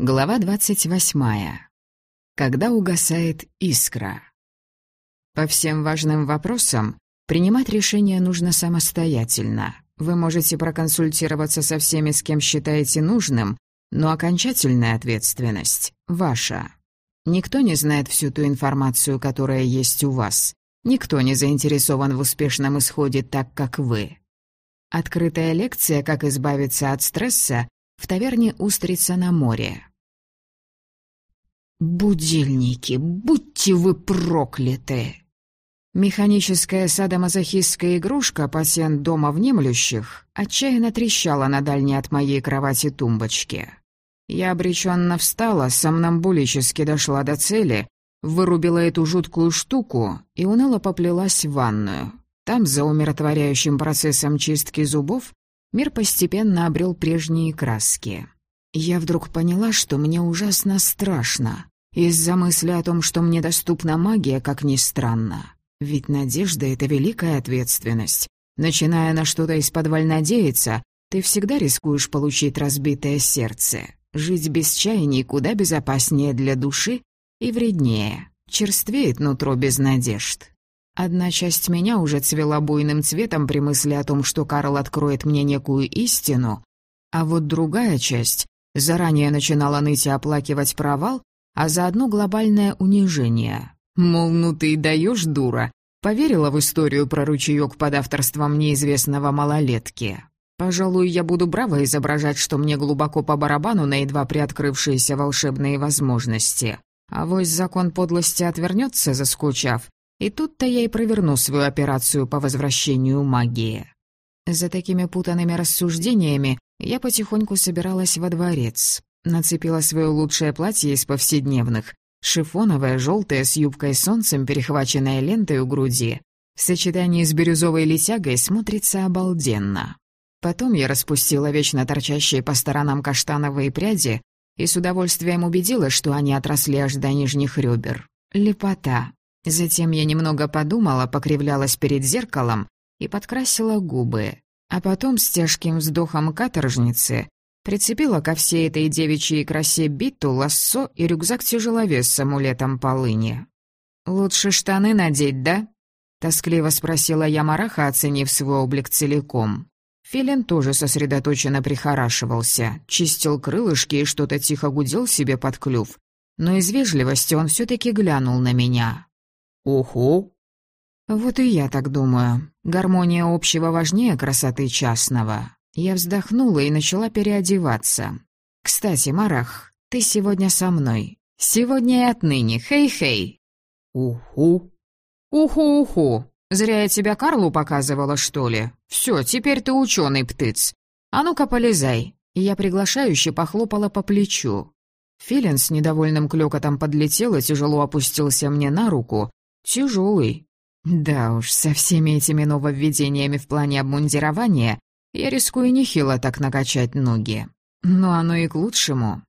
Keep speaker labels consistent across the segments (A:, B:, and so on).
A: Глава двадцать восьмая. Когда угасает искра. По всем важным вопросам принимать решение нужно самостоятельно. Вы можете проконсультироваться со всеми, с кем считаете нужным, но окончательная ответственность ваша. Никто не знает всю ту информацию, которая есть у вас. Никто не заинтересован в успешном исходе так, как вы. Открытая лекция «Как избавиться от стресса» в таверне «Устрица на море». «Будильники, будьте вы прокляты!» Механическая садомазохистская игрушка, пациент дома внемлющих, отчаянно трещала на дальней от моей кровати тумбочке. Я обреченно встала, сомнамбулически дошла до цели, вырубила эту жуткую штуку и уныло поплелась в ванную. Там, за умиротворяющим процессом чистки зубов, мир постепенно обрел прежние краски. Я вдруг поняла, что мне ужасно страшно. Из-за мысли о том, что мне доступна магия, как ни странно. Ведь надежда — это великая ответственность. Начиная на что-то из-под надеяться, ты всегда рискуешь получить разбитое сердце. Жить без чаяний куда безопаснее для души и вреднее. Черствеет нутро без надежд. Одна часть меня уже цвела буйным цветом при мысли о том, что Карл откроет мне некую истину, а вот другая часть заранее начинала ныть и оплакивать провал, а заодно глобальное унижение. Мол, ну ты и даешь, дура. Поверила в историю про ручеёк под авторством неизвестного малолетки. Пожалуй, я буду браво изображать, что мне глубоко по барабану на едва приоткрывшиеся волшебные возможности. А вось закон подлости отвернется, заскучав, и тут-то я и проверну свою операцию по возвращению магии. За такими путанными рассуждениями я потихоньку собиралась во дворец. Нацепила свое лучшее платье из повседневных, шифоновое, желтое, с юбкой солнцем, перехваченное лентой у груди. В сочетании с бирюзовой летягой смотрится обалденно. Потом я распустила вечно торчащие по сторонам каштановые пряди и с удовольствием убедилась, что они отросли аж до нижних ребер. Лепота. Затем я немного подумала, покривлялась перед зеркалом и подкрасила губы. А потом с тяжким вздохом каторжницы прицепила ко всей этой девичьей красе биту, лассо и рюкзак-тяжеловес с амулетом полыни. «Лучше штаны надеть, да?» — тоскливо спросила я Мараха, оценив свой облик целиком. Филин тоже сосредоточенно прихорашивался, чистил крылышки и что-то тихо гудел себе под клюв. Но из вежливости он все таки глянул на меня. «Уху!» «Вот и я так думаю. Гармония общего важнее красоты частного». Я вздохнула и начала переодеваться. «Кстати, Марах, ты сегодня со мной. Сегодня и отныне. Хей-хей!» «Уху!» «Уху-уху! Зря я тебя Карлу показывала, что ли? Все, теперь ты ученый птыц. А ну-ка, полезай!» Я приглашающе похлопала по плечу. Филин с недовольным клёкотом подлетел и тяжело опустился мне на руку, Тяжелый. Да уж, со всеми этими нововведениями в плане обмундирования я рискую нехило так накачать ноги. Но оно и к лучшему.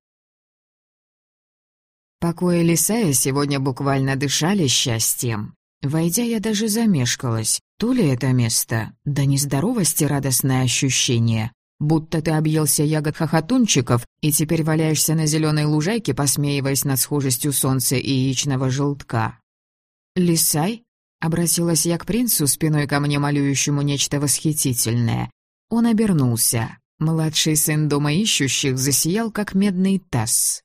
A: Покои Лисая сегодня буквально дышали счастьем. Войдя, я даже замешкалась. То ли это место, да нездоровости радостное ощущение, будто ты объелся ягод хохотунчиков и теперь валяешься на зеленой лужайке, посмеиваясь над схожестью солнца и яичного желтка. «Лисай?» — обратилась я к принцу, спиной ко мне молюющему нечто восхитительное. Он обернулся. Младший сын дома ищущих засиял, как медный таз.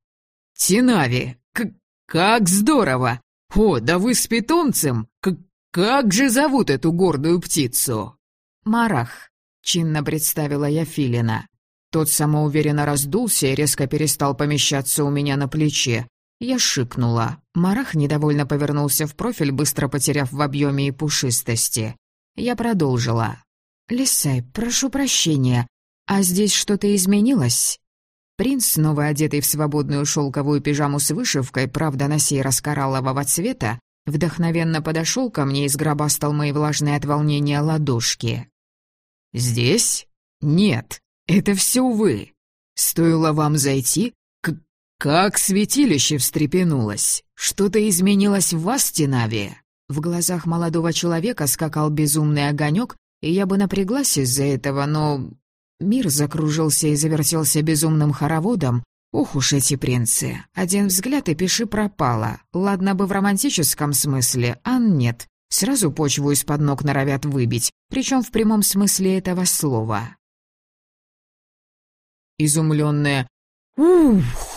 A: «Тинави! К как здорово! О, да вы с питомцем! К как же зовут эту гордую птицу?» «Марах», — чинно представила я Филина. Тот самоуверенно раздулся и резко перестал помещаться у меня на плече. Я шикнула. Марах недовольно повернулся в профиль, быстро потеряв в объеме и пушистости. Я продолжила. «Лисай, прошу прощения, а здесь что-то изменилось?» Принц, снова одетый в свободную шелковую пижаму с вышивкой, правда, на сей раз кораллового цвета, вдохновенно подошел ко мне и сгробастал мои влажные от волнения ладошки. «Здесь? Нет, это все вы. Стоило вам зайти, как святилище встрепенулось! Что-то изменилось в вас, Тинави?» В глазах молодого человека скакал безумный огонек, и я бы напряглась из-за этого, но... Мир закружился и завертелся безумным хороводом, Ох уж эти принцы. Один взгляд и пиши пропало. Ладно бы в романтическом смысле, а нет. Сразу почву из-под ног норовят выбить, причем в прямом смысле этого слова. Изумленная «Ух!»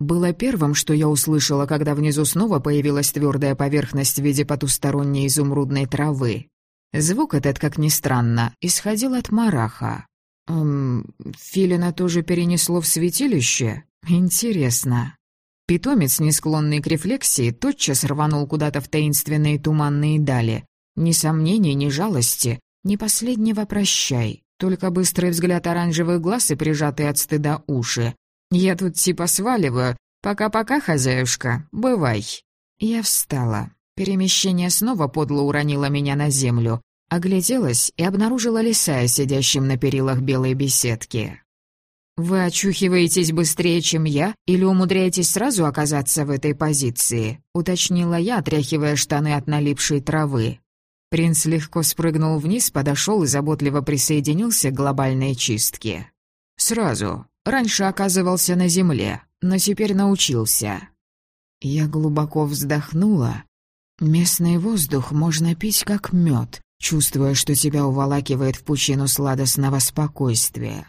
A: Было первым, что я услышала, когда внизу снова появилась твердая поверхность в виде потусторонней изумрудной травы. Звук этот, как ни странно, исходил от мараха. Эм, Филина тоже перенесло в святилище? Интересно. Питомец, не склонный к рефлексии, тотчас рванул куда-то в таинственные туманные дали. Ни сомнений, ни жалости, ни последнего прощай. Только быстрый взгляд оранжевых глаз и прижатые от стыда уши. «Я тут типа сваливаю. Пока-пока, хозяюшка. Бывай». Я встала. Перемещение снова подло уронило меня на землю. Огляделась и обнаружила Лисая, сидящим на перилах белой беседки. «Вы очухиваетесь быстрее, чем я, или умудряетесь сразу оказаться в этой позиции?» — уточнила я, отряхивая штаны от налипшей травы. Принц легко спрыгнул вниз, подошел и заботливо присоединился к глобальной чистке. «Сразу. Раньше оказывался на земле, но теперь научился». Я глубоко вздохнула. Местный воздух можно пить как мед, чувствуя, что тебя уволакивает в пучину сладостного спокойствия.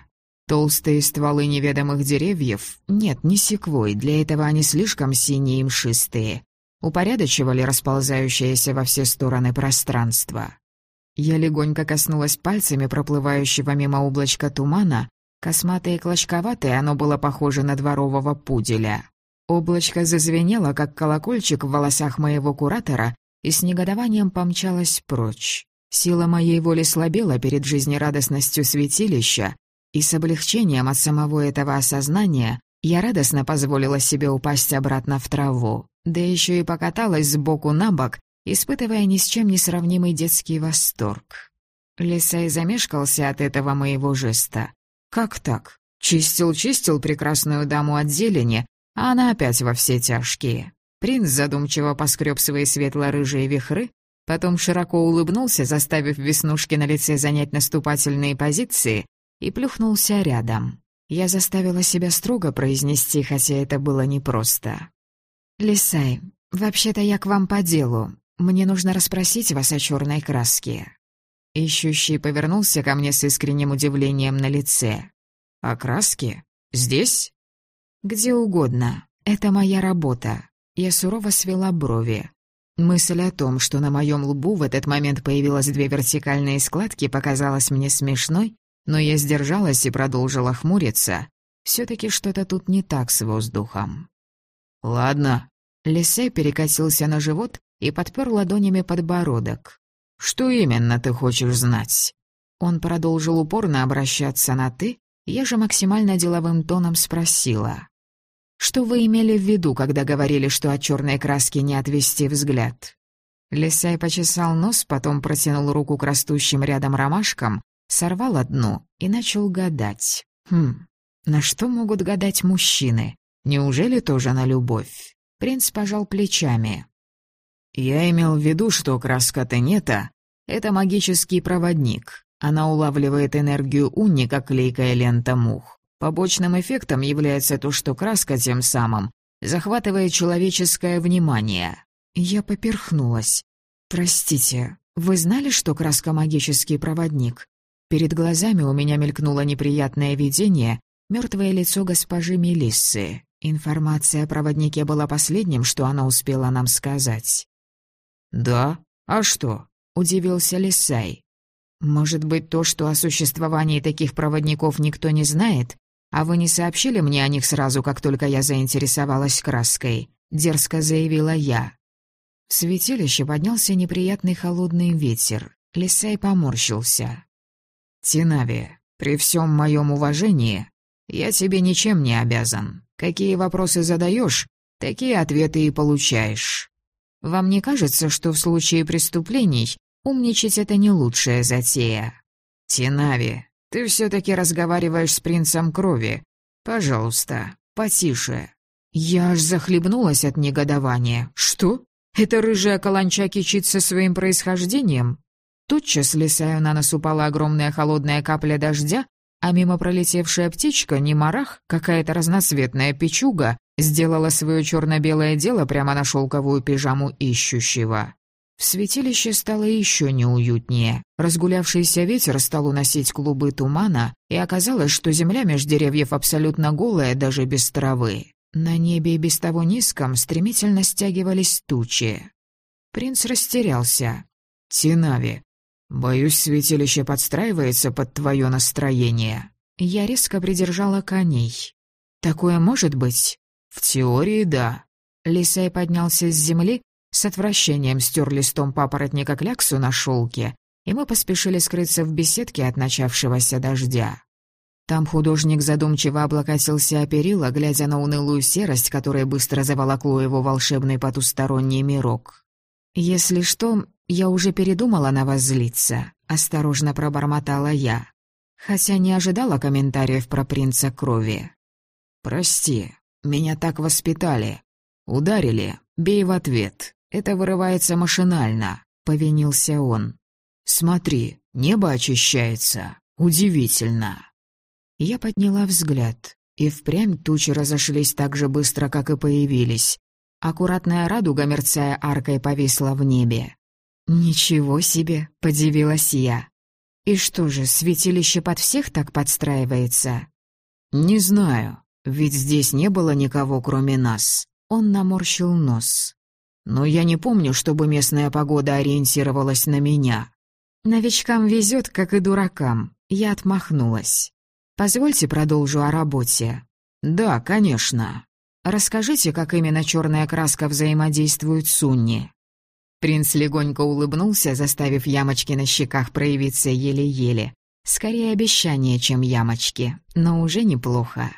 A: Толстые стволы неведомых деревьев, нет, не секвой, для этого они слишком синие и мшистые, упорядочивали расползающееся во все стороны пространство. Я легонько коснулась пальцами проплывающего мимо облачка тумана, косматое и клочковатое оно было похоже на дворового пуделя. Облачко зазвенело, как колокольчик в волосах моего куратора, и с негодованием помчалось прочь. Сила моей воли слабела перед жизнерадостностью святилища, и с облегчением от самого этого осознания я радостно позволила себе упасть обратно в траву да еще и покаталась сбоку на бок, испытывая ни с чем не сравнимый детский восторг. Лисай замешкался от этого моего жеста. «Как так? Чистил-чистил прекрасную даму от зелени, а она опять во все тяжкие». Принц задумчиво поскреб свои светло-рыжие вихры, потом широко улыбнулся, заставив веснушки на лице занять наступательные позиции, и плюхнулся рядом. Я заставила себя строго произнести, хотя это было непросто. «Лисай, вообще-то я к вам по делу. Мне нужно расспросить вас о черной краске». Ищущий повернулся ко мне с искренним удивлением на лице. «О краске? Здесь?» «Где угодно. Это моя работа». Я сурово свела брови. Мысль о том, что на моем лбу в этот момент появилось две вертикальные складки, показалась мне смешной, но я сдержалась и продолжила хмуриться. все таки что-то тут не так с воздухом. «Ладно». Лисей перекатился на живот и подпер ладонями подбородок. «Что именно ты хочешь знать?» Он продолжил упорно обращаться на «ты», я же максимально деловым тоном спросила. «Что вы имели в виду, когда говорили, что от черной краски не отвести взгляд?» Лисай почесал нос, потом протянул руку к растущим рядом ромашкам, сорвал одну и начал гадать. Хм, на что могут гадать мужчины? Неужели тоже на любовь? Принц пожал плечами. Я имел в виду, что краска Тенета — это магический проводник. Она улавливает энергию уни, как клейкая лента мух. Побочным эффектом является то, что краска тем самым захватывает человеческое внимание. Я поперхнулась. «Простите, вы знали, что краска — магический проводник?» Перед глазами у меня мелькнуло неприятное видение, мертвое лицо госпожи Мелиссы. Информация о проводнике была последним, что она успела нам сказать. «Да? А что?» — удивился Лисай. «Может быть, то, что о существовании таких проводников никто не знает, а вы не сообщили мне о них сразу, как только я заинтересовалась краской?» — дерзко заявила я. В святилище поднялся неприятный холодный ветер. Лисай поморщился. «Тинави, при всем моем уважении, я тебе ничем не обязан. Какие вопросы задаешь, такие ответы и получаешь. Вам не кажется, что в случае преступлений умничать — это не лучшая затея? Тинави, ты все-таки разговариваешь с принцем крови. Пожалуйста, потише. Я аж захлебнулась от негодования. Что? Эта рыжая каланча кичится своим происхождением? Тотчас лисаю на нос упала огромная холодная капля дождя, а мимо пролетевшая птичка, не марах, какая-то разноцветная печуга, сделала свое черно-белое дело прямо на шелковую пижаму ищущего. В святилище стало еще неуютнее. Разгулявшийся ветер стал уносить клубы тумана, и оказалось, что земля меж деревьев абсолютно голая, даже без травы. На небе и без того низком стремительно стягивались тучи. Принц растерялся. «Тинави, боюсь, святилище подстраивается под твое настроение». Я резко придержала коней. «Такое может быть?» «В теории, да». Лисай поднялся с земли, с отвращением стер листом папоротника кляксу на шелке, и мы поспешили скрыться в беседке от начавшегося дождя. Там художник задумчиво облокотился о перила, глядя на унылую серость, которая быстро заволокло его волшебный потусторонний мирок. «Если что, я уже передумала на вас злиться», — осторожно пробормотала я, хотя не ожидала комментариев про принца крови. «Прости, меня так воспитали. Ударили, бей в ответ. Это вырывается машинально», — повинился он. «Смотри, небо очищается. Удивительно». Я подняла взгляд, и впрямь тучи разошлись так же быстро, как и появились. Аккуратная радуга, мерцая аркой, повисла в небе. «Ничего себе!» — подивилась я. «И что же, святилище под всех так подстраивается?» «Не знаю, ведь здесь не было никого, кроме нас». Он наморщил нос. Но я не помню, чтобы местная погода ориентировалась на меня. Новичкам везет, как и дуракам. Я отмахнулась. Позвольте продолжу о работе. Да, конечно. Расскажите, как именно черная краска взаимодействует с Унни. Принц легонько улыбнулся, заставив ямочки на щеках проявиться еле-еле. Скорее обещание, чем ямочки, но уже неплохо.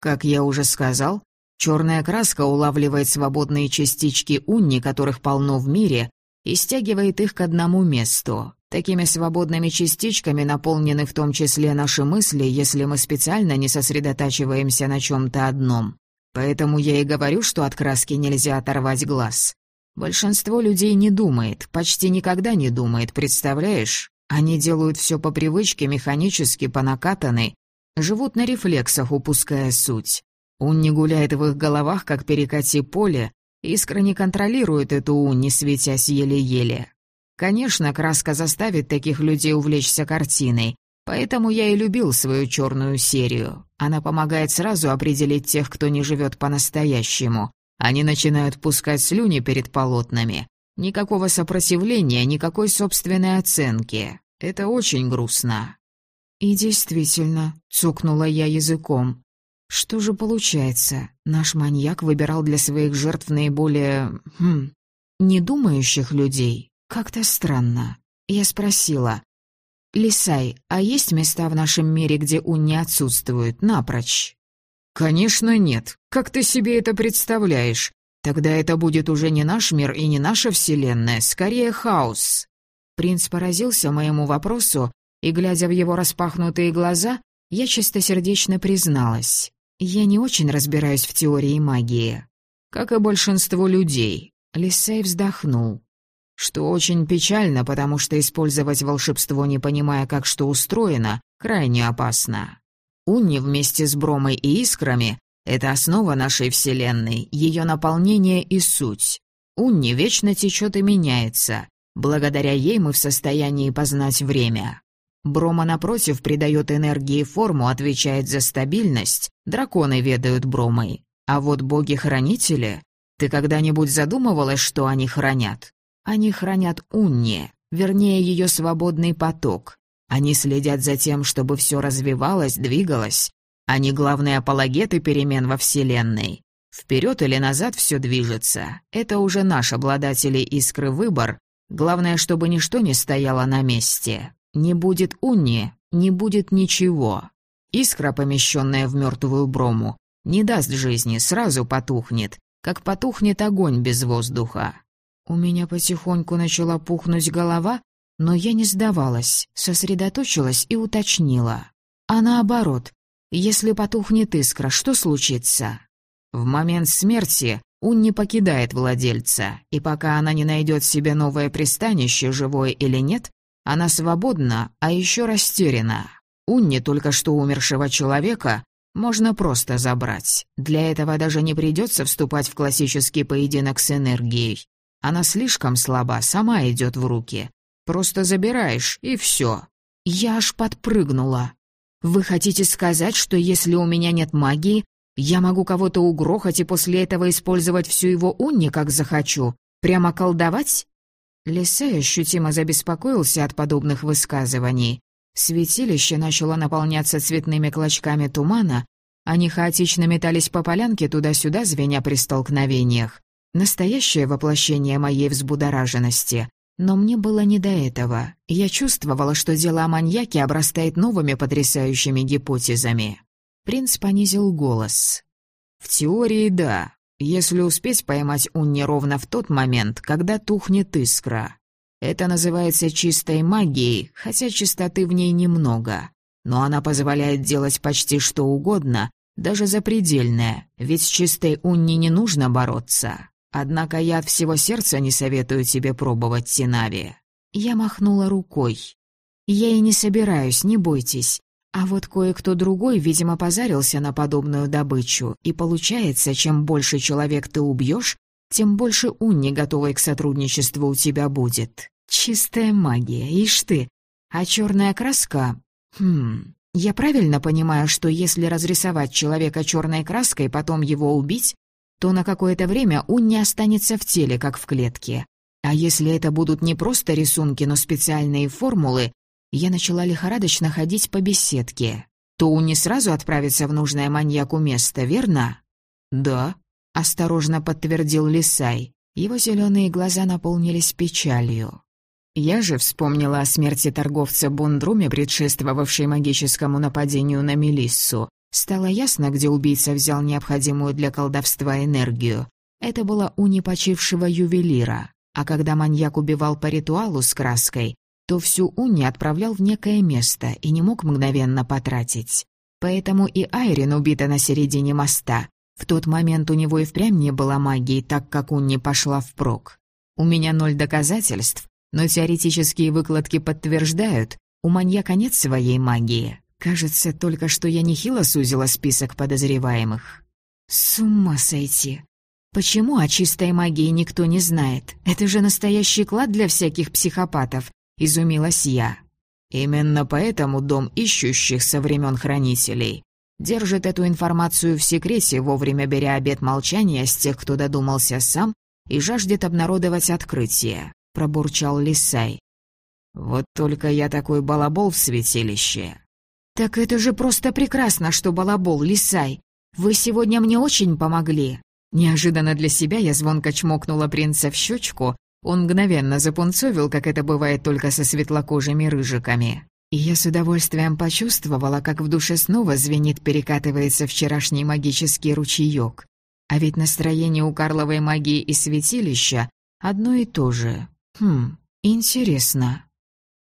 A: Как я уже сказал, Черная краска улавливает свободные частички унни, которых полно в мире, и стягивает их к одному месту. Такими свободными частичками наполнены в том числе наши мысли, если мы специально не сосредотачиваемся на чем-то одном. Поэтому я и говорю, что от краски нельзя оторвать глаз. Большинство людей не думает, почти никогда не думает, представляешь? Они делают все по привычке, механически, по накатанной, живут на рефлексах, упуская суть. Унни гуляет в их головах, как перекати поле, искра контролирует эту Унни, светясь еле-еле. Конечно, краска заставит таких людей увлечься картиной, поэтому я и любил свою черную серию. Она помогает сразу определить тех, кто не живет по-настоящему. Они начинают пускать слюни перед полотнами. Никакого сопротивления, никакой собственной оценки. Это очень грустно. «И действительно», — цукнула я языком, что же получается? Наш маньяк выбирал для своих жертв наиболее... Хм... Недумающих людей? Как-то странно. Я спросила. «Лисай, а есть места в нашем мире, где ун не отсутствует, напрочь?» «Конечно нет. Как ты себе это представляешь? Тогда это будет уже не наш мир и не наша вселенная, скорее хаос». Принц поразился моему вопросу, и, глядя в его распахнутые глаза, я чистосердечно призналась. «Я не очень разбираюсь в теории магии. Как и большинство людей», — Лисей вздохнул. «Что очень печально, потому что использовать волшебство, не понимая, как что устроено, крайне опасно. Унни вместе с Бромой и Искрами — это основа нашей Вселенной, ее наполнение и суть. Унни вечно течет и меняется. Благодаря ей мы в состоянии познать время. Брома, напротив, придает энергии форму, отвечает за стабильность. Драконы ведают Бромой. А вот боги-хранители... Ты когда-нибудь задумывалась, что они хранят? Они хранят Унни, вернее, ее свободный поток. Они следят за тем, чтобы все развивалось, двигалось. Они главные апологеты перемен во Вселенной. Вперед или назад все движется. Это уже наш обладателей искры выбор. Главное, чтобы ничто не стояло на месте. Не будет уни, не будет ничего. Искра, помещенная в мертвую брому, не даст жизни, сразу потухнет, как потухнет огонь без воздуха. У меня потихоньку начала пухнуть голова, но я не сдавалась, сосредоточилась и уточнила. А наоборот, если потухнет искра, что случится? В момент смерти Ун не покидает владельца, и пока она не найдет себе новое пристанище, живое или нет, она свободна, а еще растеряна. Унни только что умершего человека можно просто забрать. Для этого даже не придется вступать в классический поединок с энергией. Она слишком слаба, сама идет в руки. Просто забираешь, и все. Я аж подпрыгнула. Вы хотите сказать, что если у меня нет магии, я могу кого-то угрохать и после этого использовать всю его унни, как захочу? Прямо колдовать? Лисей ощутимо забеспокоился от подобных высказываний. Святилище начало наполняться цветными клочками тумана, они хаотично метались по полянке туда-сюда, звеня при столкновениях. Настоящее воплощение моей взбудораженности. Но мне было не до этого. Я чувствовала, что дело о маньяке обрастает новыми потрясающими гипотезами. Принц понизил голос. «В теории, да. Если успеть поймать Унни ровно в тот момент, когда тухнет искра. Это называется чистой магией, хотя чистоты в ней немного. Но она позволяет делать почти что угодно, даже запредельное, ведь с чистой Унни не нужно бороться. Однако я от всего сердца не советую тебе пробовать Тинави». Я махнула рукой. «Я и не собираюсь, не бойтесь. А вот кое-кто другой, видимо, позарился на подобную добычу, и получается, чем больше человек ты убьешь, тем больше унни, готовой к сотрудничеству, у тебя будет. Чистая магия, ишь ты. А черная краска... Хм... Я правильно понимаю, что если разрисовать человека черной краской, потом его убить, то на какое-то время унни останется в теле, как в клетке. А если это будут не просто рисунки, но специальные формулы, я начала лихорадочно ходить по беседке. То унни сразу отправится в нужное маньяку место, верно? Да, осторожно подтвердил Лисай. Его зеленые глаза наполнились печалью. Я же вспомнила о смерти торговца Бундруме, предшествовавшей магическому нападению на Мелиссу. Стало ясно, где убийца взял необходимую для колдовства энергию. Это было у непочившего ювелира. А когда маньяк убивал по ритуалу с краской, то всю уни отправлял в некое место и не мог мгновенно потратить. Поэтому и Айрин убита на середине моста. В тот момент у него и впрямь не было магии, так как Унни пошла впрок. У меня ноль доказательств, но теоретические выкладки подтверждают, у маньяка нет своей магии. Кажется, только что я нехило сузила список подозреваемых. С ума сойти. Почему о чистой магии никто не знает? Это же настоящий клад для всяких психопатов, изумилась я. Именно поэтому дом ищущих со времен хранителей держит эту информацию в секрете, вовремя беря обет молчания с тех, кто додумался сам и жаждет обнародовать открытие, пробурчал Лисай. Вот только я такой балабол в святилище. «Так это же просто прекрасно, что балабол, Лисай. Вы сегодня мне очень помогли». Неожиданно для себя я звонко чмокнула принца в щечку. Он мгновенно запунцовил, как это бывает только со светлокожими рыжиками. И я с удовольствием почувствовала, как в душе снова звенит, перекатывается вчерашний магический ручеёк. А ведь настроение у Карловой магии и святилища одно и то же. Хм, интересно.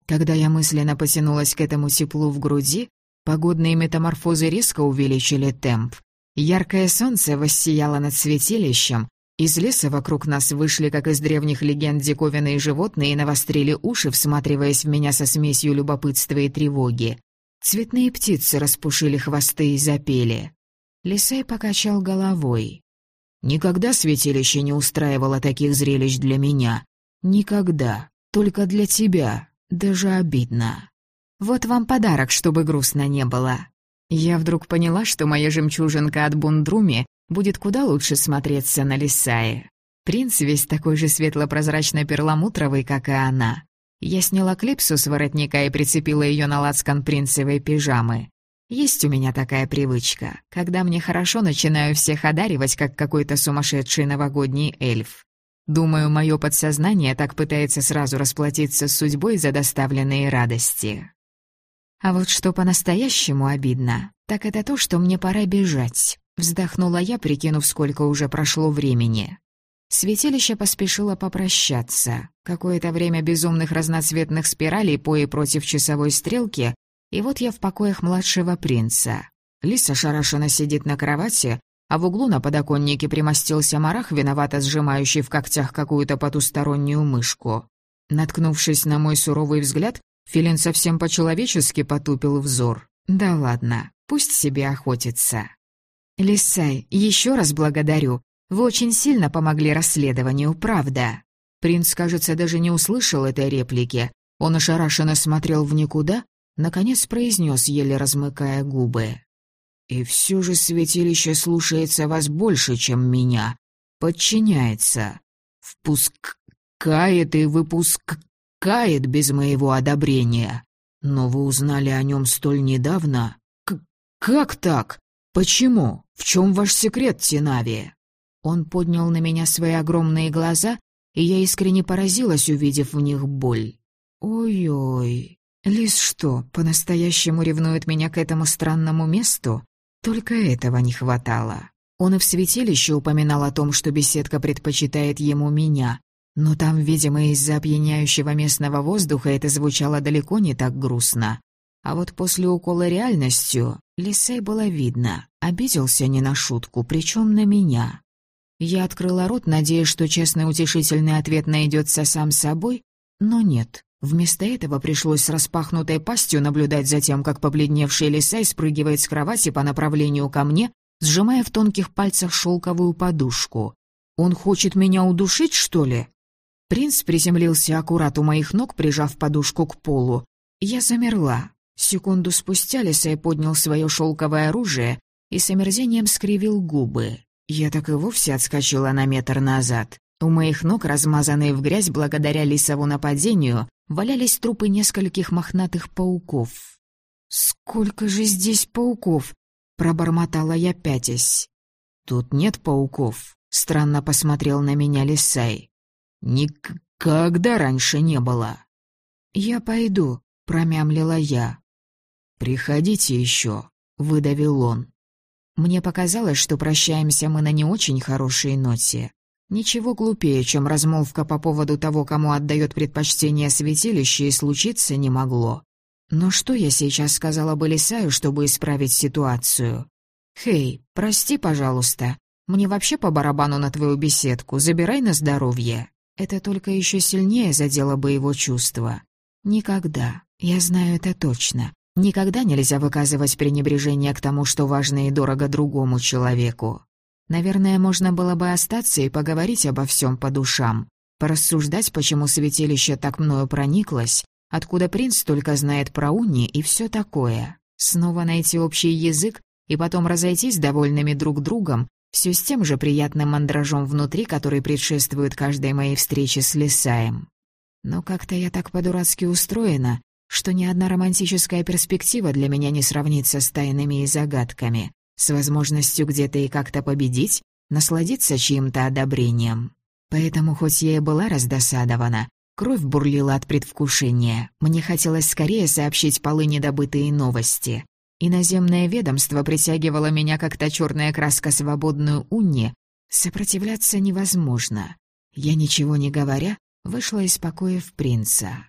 A: Когда я мысленно потянулась к этому теплу в груди, Погодные метаморфозы резко увеличили темп. Яркое солнце воссияло над святилищем. Из леса вокруг нас вышли, как из древних легенд, диковинные животные и навострили уши, всматриваясь в меня со смесью любопытства и тревоги. Цветные птицы распушили хвосты и запели. Лисей покачал головой. «Никогда святилище не устраивало таких зрелищ для меня. Никогда. Только для тебя. Даже обидно». Вот вам подарок, чтобы грустно не было». Я вдруг поняла, что моя жемчужинка от Бундруми будет куда лучше смотреться на Лисае. Принц весь такой же светло-прозрачно-перламутровый, как и она. Я сняла клипсу с воротника и прицепила ее на лацкан принцевой пижамы. Есть у меня такая привычка. Когда мне хорошо, начинаю всех одаривать, как какой-то сумасшедший новогодний эльф. Думаю, мое подсознание так пытается сразу расплатиться с судьбой за доставленные радости. А вот что по-настоящему обидно, так это то, что мне пора бежать. Вздохнула я, прикинув, сколько уже прошло времени. Святилище поспешило попрощаться. Какое-то время безумных разноцветных спиралей по и против часовой стрелки, и вот я в покоях младшего принца. Лиса шарашенно сидит на кровати, а в углу на подоконнике примостился марах, виновато сжимающий в когтях какую-то потустороннюю мышку. Наткнувшись на мой суровый взгляд, Филин совсем по-человечески потупил взор. Да ладно, пусть себе охотится. Лисай, еще раз благодарю. Вы очень сильно помогли расследованию, правда. Принц, кажется, даже не услышал этой реплики. Он ошарашенно смотрел в никуда, наконец произнес, еле размыкая губы. «И все же святилище слушается вас больше, чем меня. Подчиняется. Впускает и выпускает без моего одобрения. Но вы узнали о нем столь недавно? К как так? Почему? В чем ваш секрет, Тинави?» Он поднял на меня свои огромные глаза, и я искренне поразилась, увидев в них боль. «Ой-ой, Лис что, по-настоящему ревнует меня к этому странному месту? Только этого не хватало. Он и в святилище упоминал о том, что беседка предпочитает ему меня, но там, видимо, из-за опьяняющего местного воздуха это звучало далеко не так грустно. А вот после укола реальностью Лисей было видно, обиделся не на шутку, причем на меня. Я открыла рот, надеясь, что честный утешительный ответ найдется сам собой, но нет. Вместо этого пришлось с распахнутой пастью наблюдать за тем, как побледневший Лисай спрыгивает с кровати по направлению ко мне, сжимая в тонких пальцах шелковую подушку. «Он хочет меня удушить, что ли?» Принц приземлился аккурат у моих ног, прижав подушку к полу. Я замерла. Секунду спустя Лисай поднял свое шелковое оружие и с омерзением скривил губы. Я так и вовсе отскочила на метр назад. У моих ног, размазанные в грязь благодаря лисову нападению, валялись трупы нескольких мохнатых пауков. «Сколько же здесь пауков?» — пробормотала я пятясь. «Тут нет пауков», — странно посмотрел на меня Лисай. «Никогда раньше не было». «Я пойду», — промямлила я. «Приходите еще», — выдавил он. Мне показалось, что прощаемся мы на не очень хорошей ноте. Ничего глупее, чем размолвка по поводу того, кому отдает предпочтение святилище, и случиться не могло. Но что я сейчас сказала бы Лисаю, чтобы исправить ситуацию? «Хей, прости, пожалуйста. Мне вообще по барабану на твою беседку, забирай на здоровье». Это только еще сильнее задело бы его чувства. Никогда, я знаю это точно, никогда нельзя выказывать пренебрежение к тому, что важно и дорого другому человеку. Наверное, можно было бы остаться и поговорить обо всем по душам, порассуждать, почему святилище так мною прониклось, откуда принц только знает про уни и все такое. Снова найти общий язык и потом разойтись довольными друг другом, все с тем же приятным мандражом внутри, который предшествует каждой моей встрече с Лисаем. Но как-то я так по-дурацки устроена, что ни одна романтическая перспектива для меня не сравнится с тайнами и загадками, с возможностью где-то и как-то победить, насладиться чьим-то одобрением. Поэтому, хоть я и была раздосадована, кровь бурлила от предвкушения, мне хотелось скорее сообщить полы недобытые новости. Иноземное ведомство притягивало меня, как та черная краска свободную унни. Сопротивляться невозможно. Я, ничего не говоря, вышла из покоев принца.